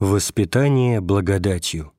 Воспитание благодатью.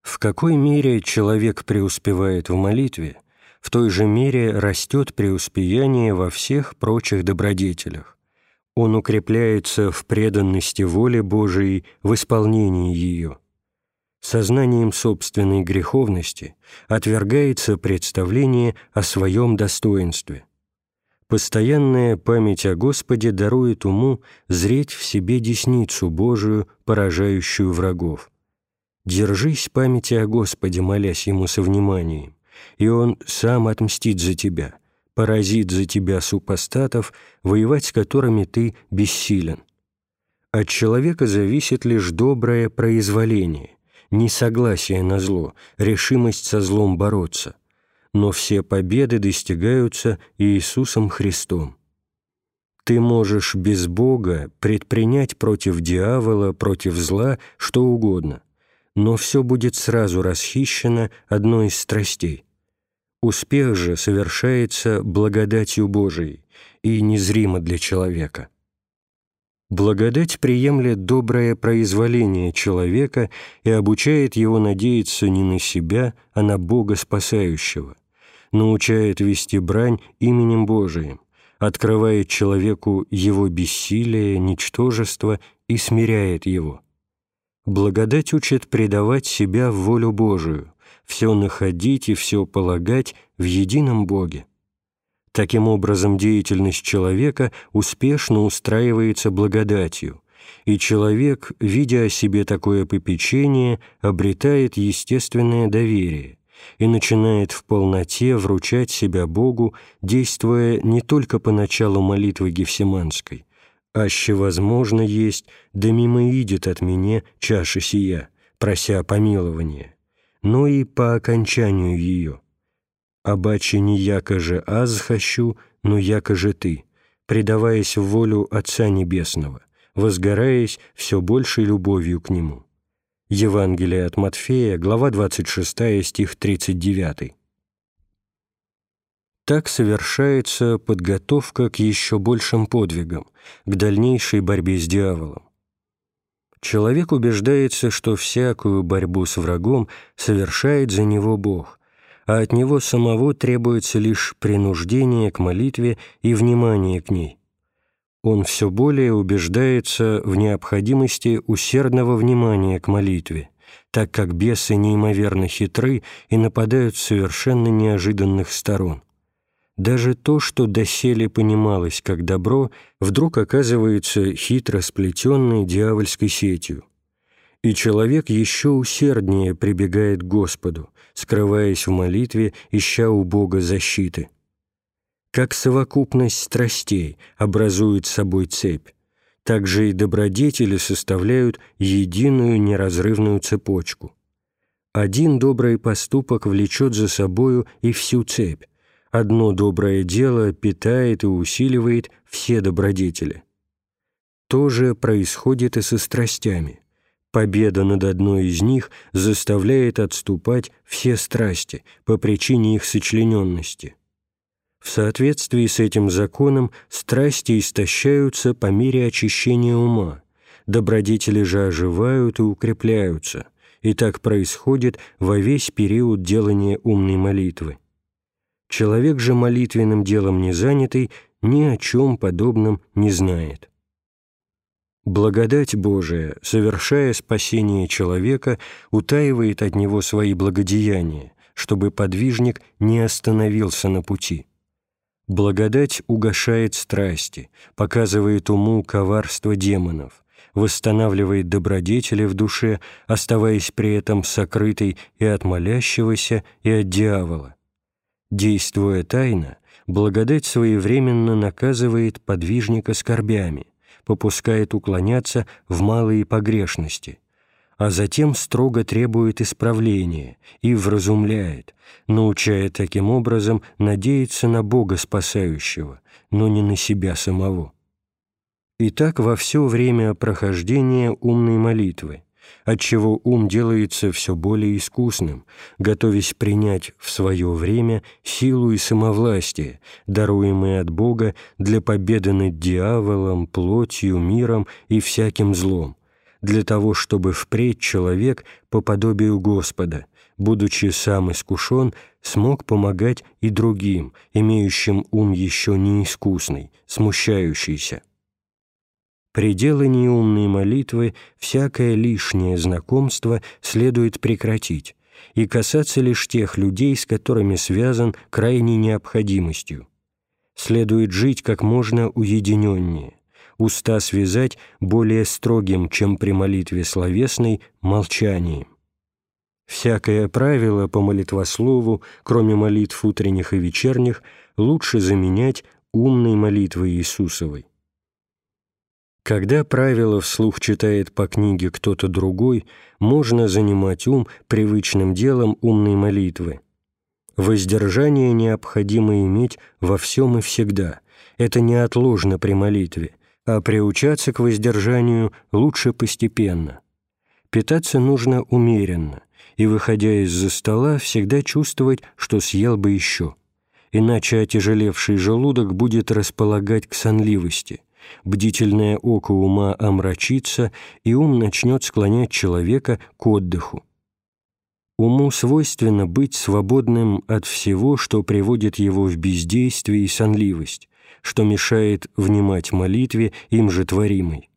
В какой мере человек преуспевает в молитве, в той же мере растет преуспеяние во всех прочих добродетелях. Он укрепляется в преданности воле Божией в исполнении ее. Сознанием собственной греховности отвергается представление о своем достоинстве – Постоянная память о Господе дарует уму зреть в себе десницу Божию, поражающую врагов. Держись памяти о Господе, молясь Ему со вниманием, и Он сам отмстит за тебя, поразит за тебя супостатов, воевать с которыми ты бессилен. От человека зависит лишь доброе произволение, несогласие на зло, решимость со злом бороться – но все победы достигаются Иисусом Христом. Ты можешь без Бога предпринять против дьявола, против зла, что угодно, но все будет сразу расхищено одной из страстей. Успех же совершается благодатью Божией и незримо для человека. Благодать приемлет доброе произволение человека и обучает его надеяться не на себя, а на Бога спасающего научает вести брань именем Божиим, открывает человеку его бессилие, ничтожество и смиряет его. Благодать учит предавать себя в волю Божию, все находить и все полагать в едином Боге. Таким образом, деятельность человека успешно устраивается благодатью, и человек, видя о себе такое попечение, обретает естественное доверие – и начинает в полноте вручать себя Богу, действуя не только по началу молитвы Гефсиманской, аще возможно есть, да мимо идет от меня чаша сия, прося помилования, но и по окончанию ее. «Обаче не яко же аз хочу, но яко же ты», предаваясь в волю Отца Небесного, возгораясь все большей любовью к Нему. Евангелие от Матфея, глава 26, стих 39. Так совершается подготовка к еще большим подвигам, к дальнейшей борьбе с дьяволом. Человек убеждается, что всякую борьбу с врагом совершает за него Бог, а от него самого требуется лишь принуждение к молитве и внимание к ней – он все более убеждается в необходимости усердного внимания к молитве, так как бесы неимоверно хитры и нападают с совершенно неожиданных сторон. Даже то, что доселе понималось как добро, вдруг оказывается хитро сплетенной дьявольской сетью. И человек еще усерднее прибегает к Господу, скрываясь в молитве, ища у Бога защиты как совокупность страстей образует собой цепь, так же и добродетели составляют единую неразрывную цепочку. Один добрый поступок влечет за собою и всю цепь. Одно доброе дело питает и усиливает все добродетели. То же происходит и со страстями. Победа над одной из них заставляет отступать все страсти по причине их сочлененности – в соответствии с этим законом страсти истощаются по мере очищения ума, добродетели же оживают и укрепляются, и так происходит во весь период делания умной молитвы. Человек же молитвенным делом не занятый ни о чем подобном не знает. Благодать Божия, совершая спасение человека, утаивает от него свои благодеяния, чтобы подвижник не остановился на пути. Благодать угошает страсти, показывает уму коварство демонов, восстанавливает добродетели в душе, оставаясь при этом сокрытой и от молящегося, и от дьявола. Действуя тайно, благодать своевременно наказывает подвижника скорбями, попускает уклоняться в малые погрешности – а затем строго требует исправления и вразумляет, научая таким образом надеяться на Бога спасающего, но не на себя самого. И так во все время прохождения умной молитвы отчего ум делается все более искусным, готовясь принять в свое время силу и самовластие, даруемые от Бога для победы над дьяволом, плотью, миром и всяким злом, для того, чтобы впредь человек по подобию Господа, будучи сам искушен, смог помогать и другим, имеющим ум еще неискусный, смущающийся. При делании умной молитвы всякое лишнее знакомство следует прекратить и касаться лишь тех людей, с которыми связан крайней необходимостью. Следует жить как можно уединеннее, уста связать более строгим, чем при молитве словесной, молчанием. Всякое правило по молитвослову, кроме молитв утренних и вечерних, лучше заменять умной молитвой Иисусовой. Когда правило вслух читает по книге кто-то другой, можно занимать ум привычным делом умной молитвы. Воздержание необходимо иметь во всем и всегда. Это неотложно при молитве, а приучаться к воздержанию лучше постепенно. Питаться нужно умеренно, и, выходя из-за стола, всегда чувствовать, что съел бы еще. Иначе отяжелевший желудок будет располагать к сонливости – бдительное око ума омрачится, и ум начнет склонять человека к отдыху. Уму свойственно быть свободным от всего, что приводит его в бездействие и сонливость, что мешает внимать молитве, им же творимой.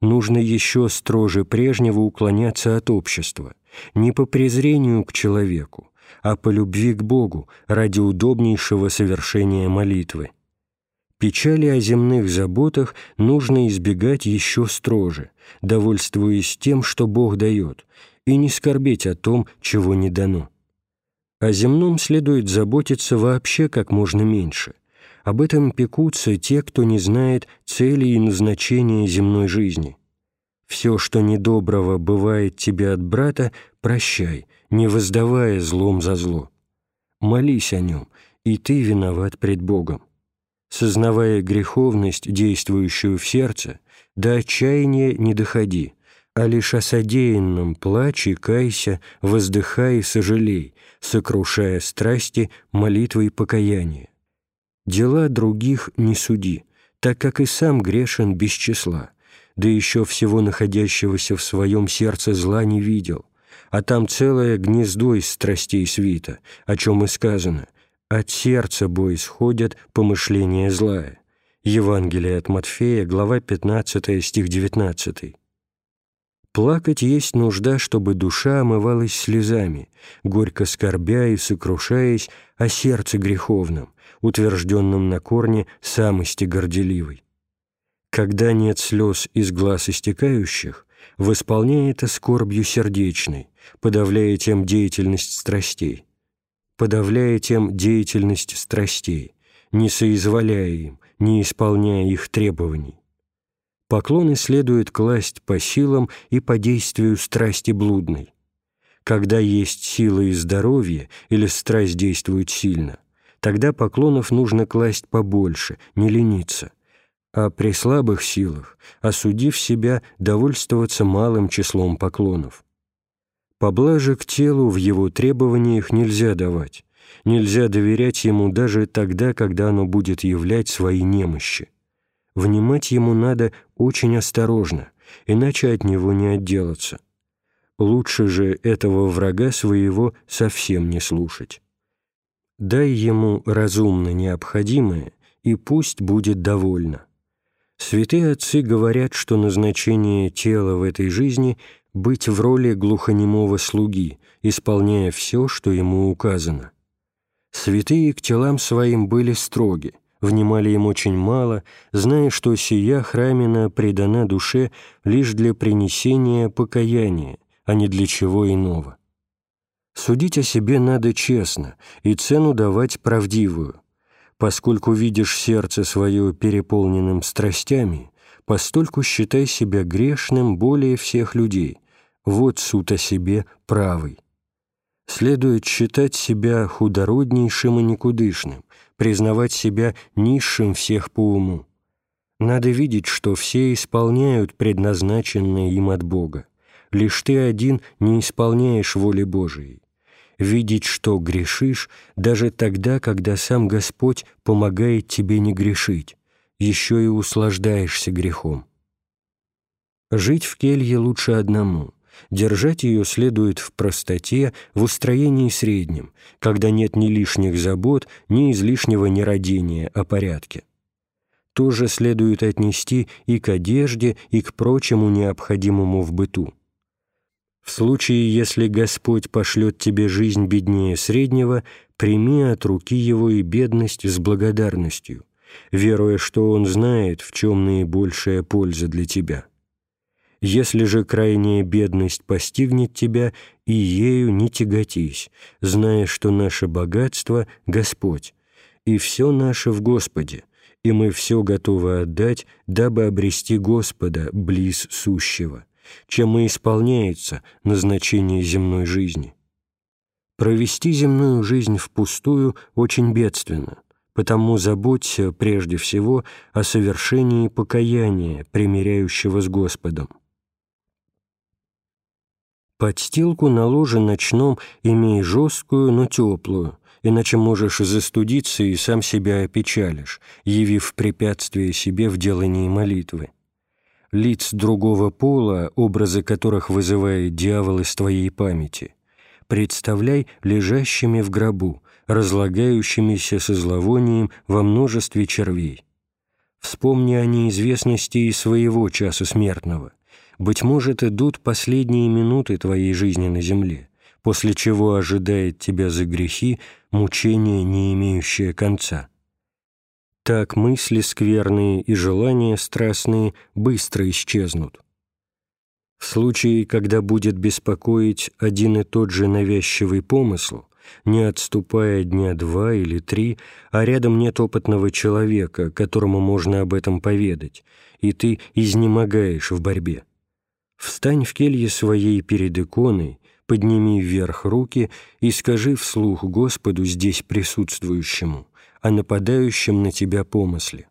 Нужно еще строже прежнего уклоняться от общества, не по презрению к человеку, а по любви к Богу ради удобнейшего совершения молитвы. Печали о земных заботах нужно избегать еще строже, довольствуясь тем, что Бог дает, и не скорбеть о том, чего не дано. О земном следует заботиться вообще как можно меньше. Об этом пекутся те, кто не знает цели и назначения земной жизни. Все, что недоброго бывает тебе от брата, прощай, не воздавая злом за зло. Молись о нем, и ты виноват пред Богом сознавая греховность, действующую в сердце, до отчаяния не доходи, а лишь о содеянном плаче, кайся, воздыхай и сожалей, сокрушая страсти молитвой покаяния. Дела других не суди, так как и сам грешен без числа, да еще всего находящегося в своем сердце зла не видел, а там целое гнездо из страстей свита, о чем и сказано – от сердца бой исходят помышления злая. Евангелие от Матфея, глава 15, стих 19. Плакать есть нужда, чтобы душа омывалась слезами, горько скорбя и сокрушаясь о сердце греховном, утвержденном на корне самости горделивой. Когда нет слез из глаз истекающих, восполняя это скорбью сердечной, подавляя тем деятельность страстей подавляя тем деятельность страстей, не соизволяя им, не исполняя их требований. Поклоны следует класть по силам и по действию страсти блудной. Когда есть сила и здоровье, или страсть действует сильно, тогда поклонов нужно класть побольше, не лениться, а при слабых силах, осудив себя, довольствоваться малым числом поклонов. Поблажек телу в его требованиях нельзя давать, нельзя доверять ему даже тогда, когда оно будет являть свои немощи. Внимать ему надо очень осторожно, иначе от него не отделаться. Лучше же этого врага своего совсем не слушать. Дай ему разумно необходимое, и пусть будет довольно. Святые отцы говорят, что назначение тела в этой жизни – быть в роли глухонемого слуги, исполняя все, что ему указано. Святые к телам своим были строги, внимали им очень мало, зная, что сия храмина предана душе лишь для принесения покаяния, а не для чего иного. Судить о себе надо честно и цену давать правдивую. Поскольку видишь сердце свое переполненным страстями, постольку считай себя грешным более всех людей, вот суд о себе правый. Следует считать себя худороднейшим и никудышным, признавать себя низшим всех по уму. Надо видеть, что все исполняют предназначенное им от Бога, лишь ты один не исполняешь воли Божией. Видеть, что грешишь, даже тогда, когда сам Господь помогает тебе не грешить, еще и услаждаешься грехом. Жить в келье лучше одному. Держать ее следует в простоте, в устроении среднем, когда нет ни лишних забот, ни излишнего нерадения о порядке. Тоже следует отнести и к одежде, и к прочему необходимому в быту. В случае, если Господь пошлет тебе жизнь беднее среднего, прими от руки Его и бедность с благодарностью, веруя, что Он знает, в чем наибольшая польза для тебя. Если же крайняя бедность постигнет тебя, и ею не тяготись, зная, что наше богатство — Господь, и все наше в Господе, и мы все готовы отдать, дабы обрести Господа близ сущего, чем и исполняется назначение земной жизни. Провести земную жизнь впустую очень бедственно, потому заботься прежде всего о совершении покаяния, примиряющего с Господом. Подстилку на ложе ночном имей жесткую, но теплую, иначе можешь застудиться и сам себя опечалишь, явив препятствие себе в делании молитвы. Лиц другого пола, образы которых вызывает дьявол из твоей памяти, представляй лежащими в гробу, разлагающимися со зловонием во множестве червей. Вспомни о неизвестности и своего часа смертного – быть может, идут последние минуты твоей жизни на земле, после чего ожидает тебя за грехи мучение, не имеющее конца. Так мысли скверные и желания страстные быстро исчезнут. В случае, когда будет беспокоить один и тот же навязчивый помысл, не отступая дня два или три, а рядом нет опытного человека, которому можно об этом поведать, и ты изнемогаешь в борьбе. Встань в келье своей перед иконой, подними вверх руки и скажи вслух Господу здесь присутствующему, о нападающем на тебя помысле.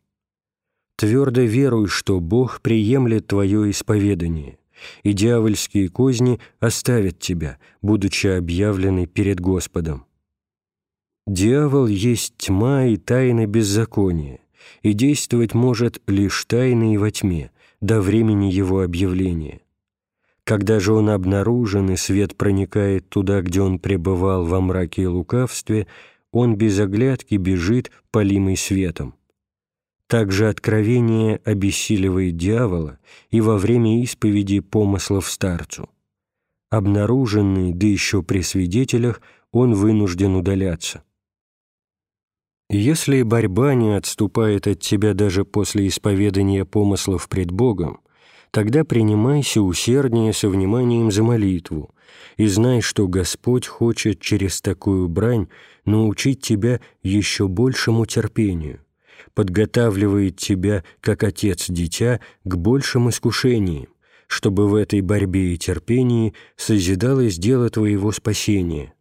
Твердо веруй, что Бог приемлет твое исповедание, и дьявольские козни оставят тебя, будучи объявлены перед Господом. Дьявол есть тьма и тайна беззакония, и действовать может лишь тайно и во тьме, до времени его объявления. Когда же он обнаружен, и свет проникает туда, где он пребывал во мраке и лукавстве, он без оглядки бежит, полимый светом. Также откровение обессиливает дьявола и во время исповеди помыслов старцу. Обнаруженный, да еще при свидетелях, он вынужден удаляться. Если борьба не отступает от тебя даже после исповедания помыслов пред Богом, тогда принимайся усерднее со вниманием за молитву и знай, что Господь хочет через такую брань научить тебя еще большему терпению, подготавливает тебя, как отец-дитя, к большим искушениям, чтобы в этой борьбе и терпении созидалось дело твоего спасения.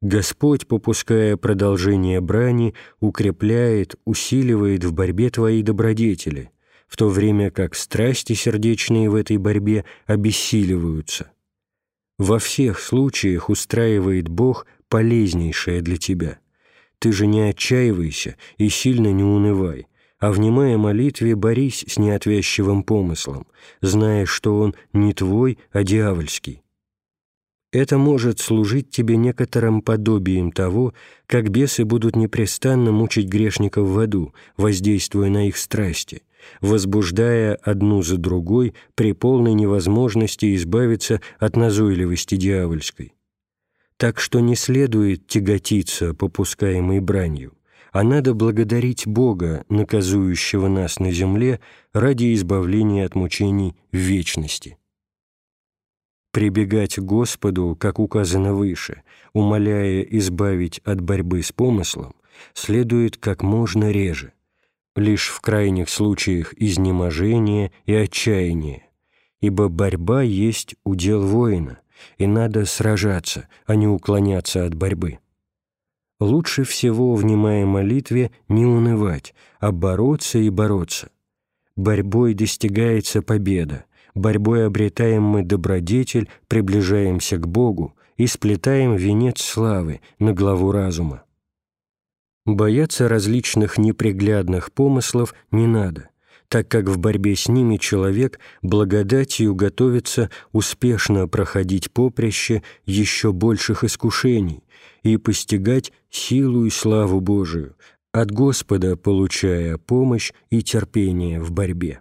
Господь, попуская продолжение брани, укрепляет, усиливает в борьбе твои добродетели – в то время как страсти сердечные в этой борьбе обессиливаются. Во всех случаях устраивает Бог полезнейшее для тебя. Ты же не отчаивайся и сильно не унывай, а, внимая молитве, борись с неотвязчивым помыслом, зная, что он не твой, а дьявольский. Это может служить тебе некоторым подобием того, как бесы будут непрестанно мучить грешников в аду, воздействуя на их страсти, возбуждая одну за другой при полной невозможности избавиться от назойливости дьявольской. Так что не следует тяготиться попускаемой бранью, а надо благодарить Бога, наказующего нас на земле ради избавления от мучений в вечности. Прибегать к Господу, как указано выше, умоляя избавить от борьбы с помыслом, следует как можно реже лишь в крайних случаях изнеможения и отчаяния, ибо борьба есть удел воина, и надо сражаться, а не уклоняться от борьбы. Лучше всего, внимая молитве, не унывать, а бороться и бороться. Борьбой достигается победа, борьбой обретаем мы добродетель, приближаемся к Богу и сплетаем венец славы на главу разума. Бояться различных неприглядных помыслов не надо, так как в борьбе с ними человек благодатью готовится успешно проходить поприще еще больших искушений и постигать силу и славу Божию, от Господа получая помощь и терпение в борьбе.